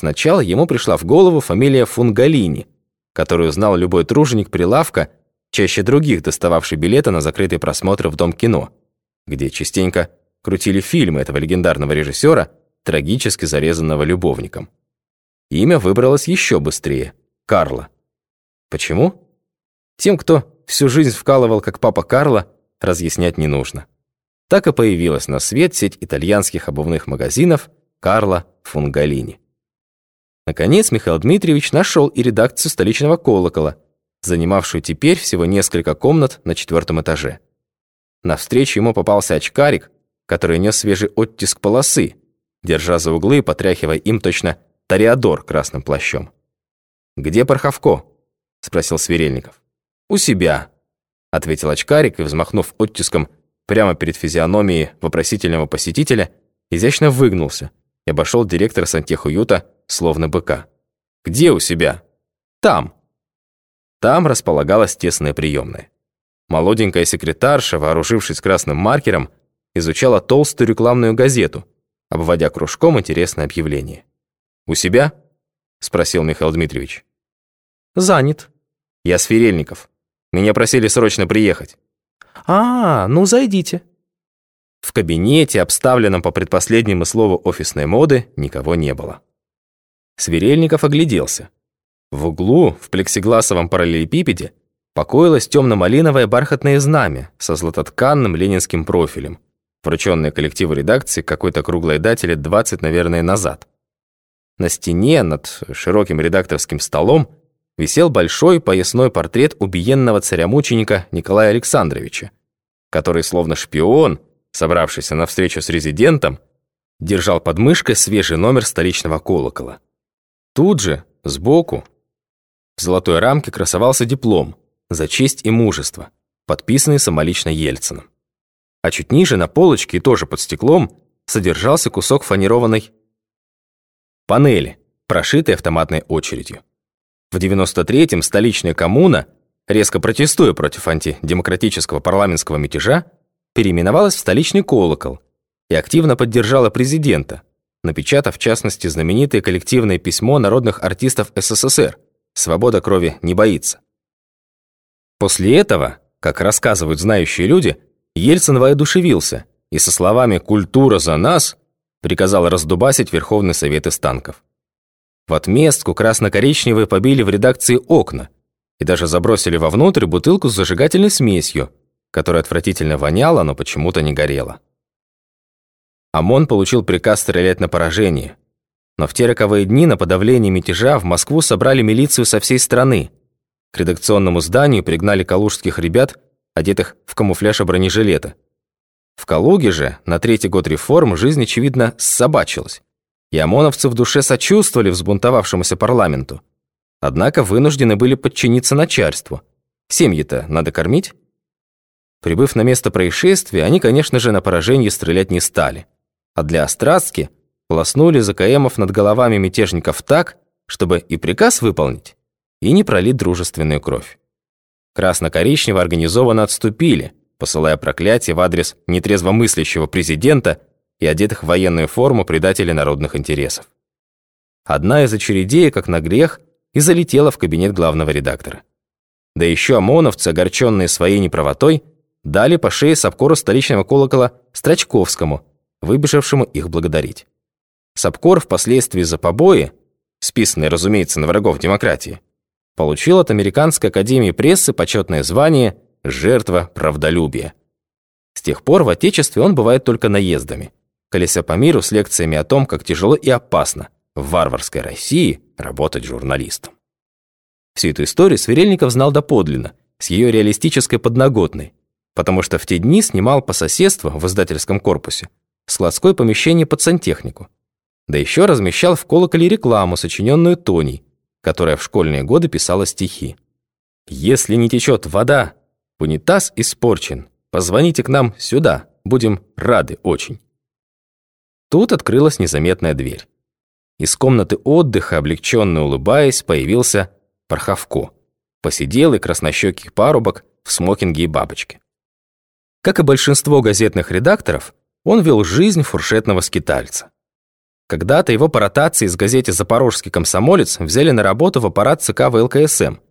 Сначала ему пришла в голову фамилия Фунгалини, которую знал любой труженик прилавка, чаще других достававший билеты на закрытый просмотр в Дом кино, где частенько крутили фильмы этого легендарного режиссера, трагически зарезанного любовником. Имя выбралось еще быстрее – Карла. Почему? Тем, кто всю жизнь вкалывал, как папа Карла, разъяснять не нужно. Так и появилась на свет сеть итальянских обувных магазинов Карла Фунгалини. Наконец Михаил Дмитриевич нашел и редакцию столичного колокола, занимавшую теперь всего несколько комнат на четвертом этаже. На встречу ему попался очкарик, который нес свежий оттиск полосы, держа за углы и потряхивая им точно Тореадор красным плащом. «Где Порховко?» – спросил Сверельников. «У себя», – ответил очкарик и, взмахнув оттиском прямо перед физиономией вопросительного посетителя, изящно выгнулся и обошел директора сантехуюта словно быка. «Где у себя?» «Там». Там располагалась тесная приемная. Молоденькая секретарша, вооружившись красным маркером, изучала толстую рекламную газету, обводя кружком интересное объявление. «У себя?» – спросил Михаил Дмитриевич. «Занят». «Я Сферельников. Меня просили срочно приехать». «А, ну зайдите». В кабинете, обставленном по предпоследнему слову офисной моды, никого не было. Сверельников огляделся. В углу, в плексигласовом параллелепипеде, покоилось темно-малиновое бархатное знамя со златотканным ленинским профилем, врученное коллективу редакции какой-то круглой дате лет 20, наверное, назад. На стене над широким редакторским столом висел большой поясной портрет убиенного царя-мученика Николая Александровича, который, словно шпион, собравшийся на встречу с резидентом, держал под мышкой свежий номер столичного колокола. Тут же, сбоку, в золотой рамке красовался диплом «За честь и мужество», подписанный самолично Ельциным. А чуть ниже, на полочке и тоже под стеклом, содержался кусок фанерованной панели, прошитой автоматной очередью. В 93-м столичная коммуна, резко протестуя против антидемократического парламентского мятежа, переименовалась в столичный колокол и активно поддержала президента, напечатав в частности знаменитое коллективное письмо народных артистов СССР «Свобода крови не боится». После этого, как рассказывают знающие люди, Ельцин воодушевился и со словами «Культура за нас» приказал раздубасить Верховный Совет из танков. В отместку красно-коричневые побили в редакции окна и даже забросили вовнутрь бутылку с зажигательной смесью, которая отвратительно воняла, но почему-то не горела. ОМОН получил приказ стрелять на поражение, но в те роковые дни на подавление мятежа в Москву собрали милицию со всей страны. К редакционному зданию пригнали калужских ребят, одетых в камуфляж и бронежилеты. В Калуге же на третий год реформ жизнь, очевидно, собачилась. И ОМОНовцы в душе сочувствовали взбунтовавшемуся парламенту. Однако вынуждены были подчиниться начальству. Семьи-то надо кормить. Прибыв на место происшествия, они, конечно же, на поражение стрелять не стали. А для острастки полоснули ЗКМов над головами мятежников так, чтобы и приказ выполнить, и не пролить дружественную кровь. Красно-коричнево организованно отступили – посылая проклятие в адрес нетрезвомыслящего президента и одетых в военную форму предателей народных интересов. Одна из очередей, как на грех, и залетела в кабинет главного редактора. Да еще ОМОНовцы, огорченные своей неправотой, дали по шее Сапкору столичного колокола Страчковскому, выбежавшему их благодарить. Сапкор впоследствии за побои, списанные, разумеется, на врагов демократии, получил от Американской академии прессы почетное звание – жертва правдолюбия. С тех пор в Отечестве он бывает только наездами, колеся по миру с лекциями о том, как тяжело и опасно в варварской России работать журналистом. Всю эту историю Сверельников знал доподлинно, с ее реалистической подноготной, потому что в те дни снимал по соседству в издательском корпусе складское помещение под сантехнику. Да еще размещал в колоколе рекламу, сочиненную Тоней, которая в школьные годы писала стихи. «Если не течет вода, Унитаз испорчен. Позвоните к нам сюда. Будем рады очень». Тут открылась незаметная дверь. Из комнаты отдыха, облегченно улыбаясь, появился Порховко. Посиделый краснощекий парубок в смокинге и бабочке. Как и большинство газетных редакторов, он вел жизнь фуршетного скитальца. Когда-то его по ротации из газете «Запорожский комсомолец» взяли на работу в аппарат ЦК ВЛКСМ –